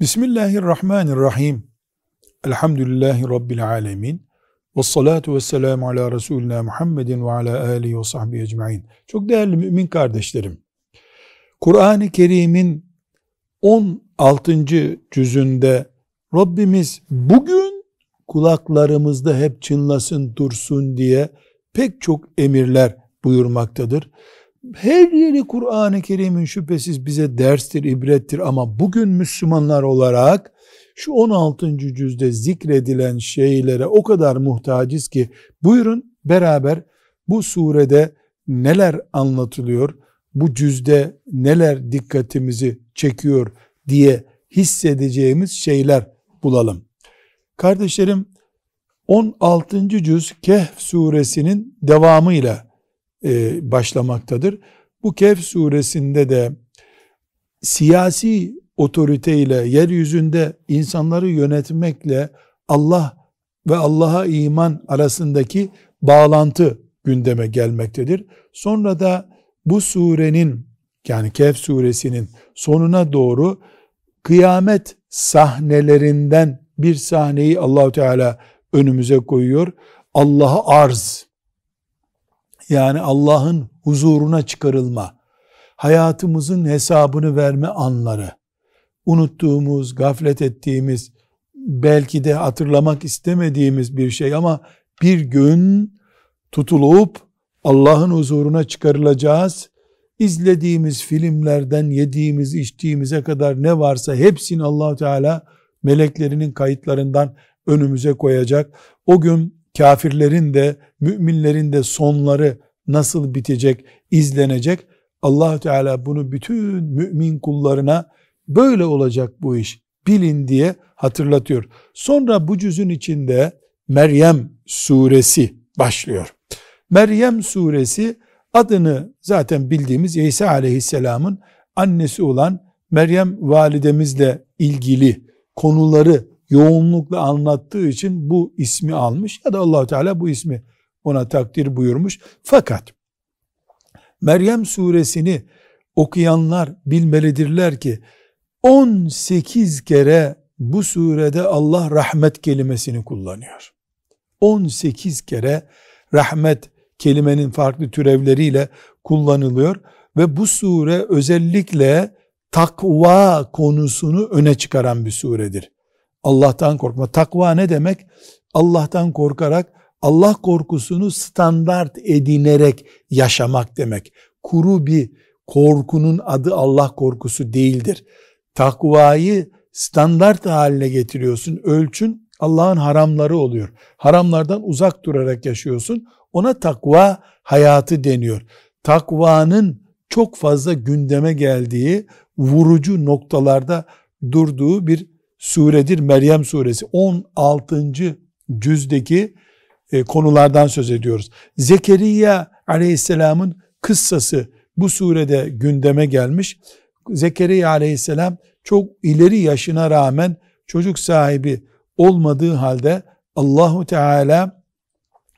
Bismillahirrahmanirrahim. Elhamdülillahi Rabbil alemin. Ve salatu ve selamu ala Resulina Muhammedin ve ala alihi ve sahbihi ecmain. Çok değerli mümin kardeşlerim. Kur'an-ı Kerim'in 16. cüzünde Rabbimiz bugün kulaklarımızda hep çınlasın dursun diye pek çok emirler buyurmaktadır. Her yeri Kur'an-ı Kerim'in şüphesiz bize derstir, ibrettir ama bugün Müslümanlar olarak şu 16. cüzde zikredilen şeylere o kadar muhtacız ki buyurun beraber bu surede neler anlatılıyor, bu cüzde neler dikkatimizi çekiyor diye hissedeceğimiz şeyler bulalım. Kardeşlerim 16. cüz Kehf suresinin devamıyla e, başlamaktadır. Bu Kehf suresinde de siyasi otoriteyle yeryüzünde insanları yönetmekle Allah ve Allah'a iman arasındaki bağlantı gündeme gelmektedir. Sonra da bu surenin yani Kehf suresinin sonuna doğru kıyamet sahnelerinden bir sahneyi Allahu Teala önümüze koyuyor. Allah'a arz yani Allah'ın huzuruna çıkarılma, hayatımızın hesabını verme anları, unuttuğumuz, gaflet ettiğimiz, belki de hatırlamak istemediğimiz bir şey ama bir gün tutulup Allah'ın huzuruna çıkarılacağız. İzlediğimiz filmlerden yediğimiz, içtiğimize kadar ne varsa hepsini allah Teala meleklerinin kayıtlarından önümüze koyacak. O gün kafirlerin de müminlerin de sonları nasıl bitecek, izlenecek. allah Teala bunu bütün mümin kullarına böyle olacak bu iş bilin diye hatırlatıyor. Sonra bu cüzün içinde Meryem suresi başlıyor. Meryem suresi adını zaten bildiğimiz İsa aleyhisselamın annesi olan Meryem validemizle ilgili konuları yoğunlukla anlattığı için bu ismi almış ya da allah Teala bu ismi ona takdir buyurmuş. Fakat Meryem suresini okuyanlar bilmelidirler ki 18 kere bu surede Allah rahmet kelimesini kullanıyor. 18 kere rahmet kelimenin farklı türevleriyle kullanılıyor ve bu sure özellikle takva konusunu öne çıkaran bir suredir. Allah'tan korkma. Takva ne demek? Allah'tan korkarak Allah korkusunu standart edinerek yaşamak demek. Kuru bir korkunun adı Allah korkusu değildir. Takvayı standart haline getiriyorsun. Ölçün Allah'ın haramları oluyor. Haramlardan uzak durarak yaşıyorsun. Ona takva hayatı deniyor. Takvanın çok fazla gündeme geldiği, vurucu noktalarda durduğu bir suredir Meryem suresi. 16. cüzdeki e, konulardan söz ediyoruz. Zekeriya aleyhisselamın kıssası bu surede gündeme gelmiş. Zekeriya aleyhisselam çok ileri yaşına rağmen çocuk sahibi olmadığı halde Allahu Teala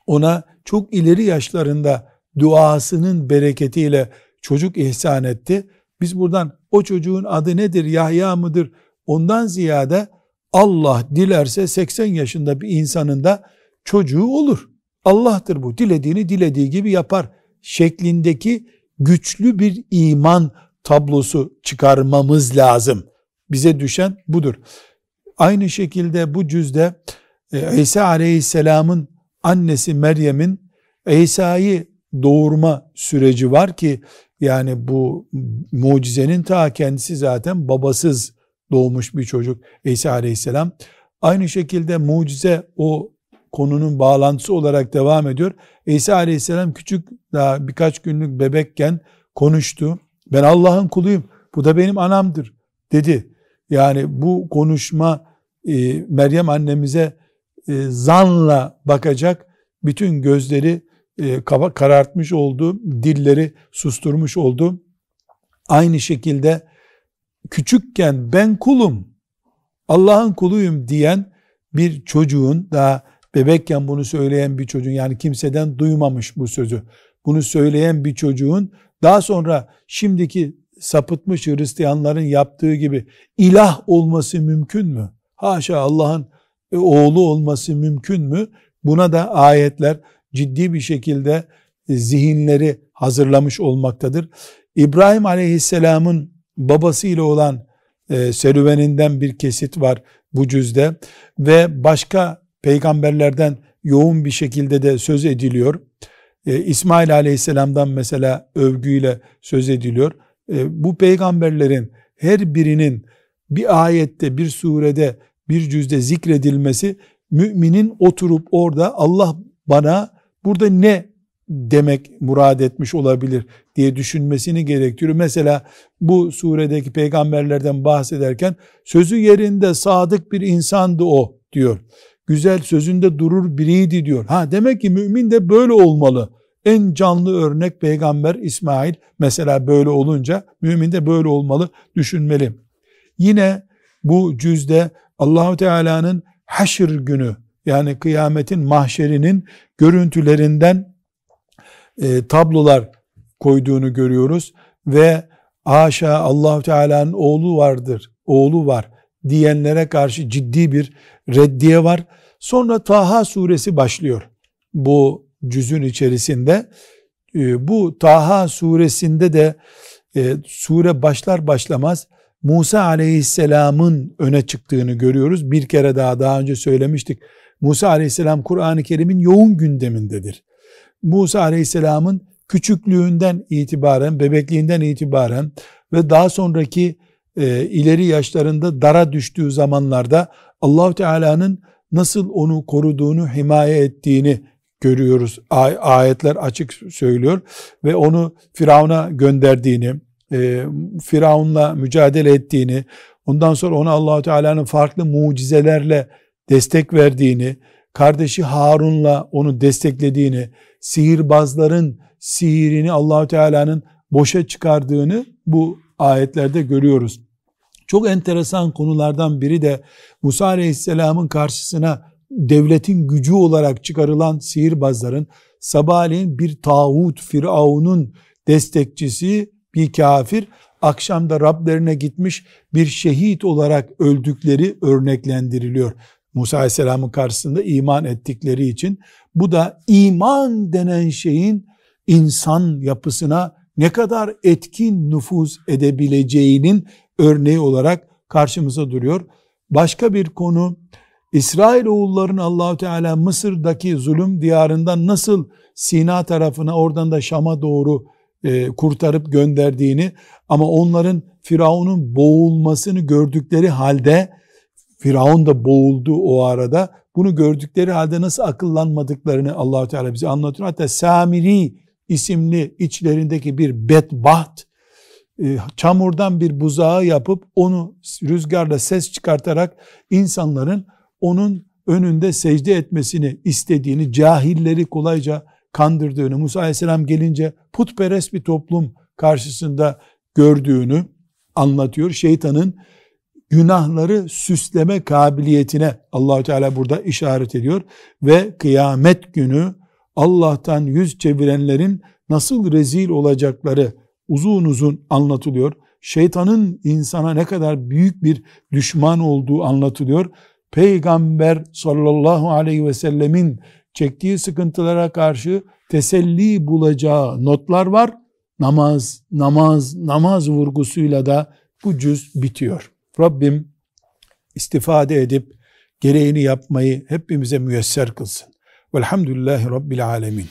ona çok ileri yaşlarında duasının bereketiyle çocuk ihsan etti. Biz buradan o çocuğun adı nedir? Yahya mıdır? Ondan ziyade Allah dilerse 80 yaşında bir insanın da çocuğu olur. Allah'tır bu. Dilediğini dilediği gibi yapar. Şeklindeki güçlü bir iman tablosu çıkarmamız lazım. Bize düşen budur. Aynı şekilde bu cüzde e, İsa aleyhisselamın annesi Meryem'in İsa'yı doğurma süreci var ki yani bu mucizenin ta kendisi zaten babasız doğmuş bir çocuk İsa aleyhisselam. Aynı şekilde mucize o konunun bağlantısı olarak devam ediyor. İsa aleyhisselam küçük daha birkaç günlük bebekken konuştu. Ben Allah'ın kuluyum. Bu da benim anamdır dedi. Yani bu konuşma e, Meryem annemize e, zanla bakacak bütün gözleri e, karartmış oldu, dilleri susturmuş oldu. Aynı şekilde küçükken ben kulum, Allah'ın kuluyum diyen bir çocuğun daha bebekken bunu söyleyen bir çocuğun yani kimseden duymamış bu sözü. Bunu söyleyen bir çocuğun daha sonra şimdiki sapıtmış Hristiyanların yaptığı gibi ilah olması mümkün mü? Haşa Allah'ın e, oğlu olması mümkün mü? Buna da ayetler ciddi bir şekilde e, zihinleri hazırlamış olmaktadır. İbrahim Aleyhisselam'ın babasıyla olan e, serüveninden bir kesit var bu cüzde ve başka peygamberlerden yoğun bir şekilde de söz ediliyor. E, İsmail Aleyhisselam'dan mesela övgüyle söz ediliyor. E, bu peygamberlerin her birinin bir ayette, bir surede, bir cüzde zikredilmesi müminin oturup orada Allah bana burada ne demek murad etmiş olabilir diye düşünmesini gerektiriyor. Mesela bu suredeki peygamberlerden bahsederken sözü yerinde sadık bir insandı o diyor. Güzel sözünde durur biriydi diyor. Ha demek ki mümin de böyle olmalı. En canlı örnek peygamber İsmail mesela böyle olunca mümin de böyle olmalı düşünmeli. Yine bu cüzde Allahu Teala'nın haşr günü yani kıyametin mahşerinin görüntülerinden e, tablolar koyduğunu görüyoruz ve haşa Allahu Teala'nın oğlu vardır, oğlu var diyenlere karşı ciddi bir reddiye var. Sonra Taha suresi başlıyor. Bu cüzün içerisinde e, bu Taha suresinde de e, sure başlar başlamaz Musa aleyhisselamın öne çıktığını görüyoruz. Bir kere daha daha önce söylemiştik. Musa aleyhisselam Kur'an-ı Kerim'in yoğun gündemindedir. Musa aleyhisselamın küçüklüğünden itibaren, bebekliğinden itibaren ve daha sonraki e, ileri yaşlarında dara düştüğü zamanlarda allah Teala'nın nasıl onu koruduğunu, himaye ettiğini görüyoruz. Ay, ayetler açık söylüyor ve onu Firavun'a gönderdiğini, e, Firavun'la mücadele ettiğini, ondan sonra ona Allahu Teala'nın farklı mucizelerle destek verdiğini, kardeşi Harun'la onu desteklediğini, sihirbazların sihirini Allahu Teala'nın boşa çıkardığını bu ayetlerde görüyoruz. Çok enteresan konulardan biri de Musa Aleyhisselam'ın karşısına devletin gücü olarak çıkarılan sihirbazların sabahleyin bir tağut Firavun'un destekçisi bir kafir akşamda Rablerine gitmiş bir şehit olarak öldükleri örneklendiriliyor. Musa Aleyhisselam'ın karşısında iman ettikleri için bu da iman denen şeyin insan yapısına ne kadar etkin nüfuz edebileceğinin örneği olarak karşımıza duruyor. Başka bir konu İsrail oğullarını Allahu Teala Mısır'daki zulüm diyarından nasıl Sina tarafına oradan da Şam'a doğru e, kurtarıp gönderdiğini ama onların Firavun'un boğulmasını gördükleri halde Firavun da boğuldu o arada. Bunu gördükleri halde nasıl akıllanmadıklarını Allahu Teala bize anlatıyor. Hatta Samiri isimli içlerindeki bir bedbaht e, çamurdan bir buzağı yapıp onu rüzgarla ses çıkartarak insanların onun önünde secde etmesini istediğini, cahilleri kolayca kandırdığını, Musa Aleyhisselam gelince putperest bir toplum karşısında gördüğünü anlatıyor. Şeytanın günahları süsleme kabiliyetine Allahü Teala burada işaret ediyor ve kıyamet günü Allah'tan yüz çevirenlerin nasıl rezil olacakları uzun uzun anlatılıyor. Şeytanın insana ne kadar büyük bir düşman olduğu anlatılıyor. Peygamber sallallahu aleyhi ve sellemin çektiği sıkıntılara karşı teselli bulacağı notlar var. Namaz, namaz, namaz vurgusuyla da bu cüz bitiyor. Rabbim istifade edip gereğini yapmayı hepimize müyesser kılsın. Velhamdülillahi Rabbil Alemin.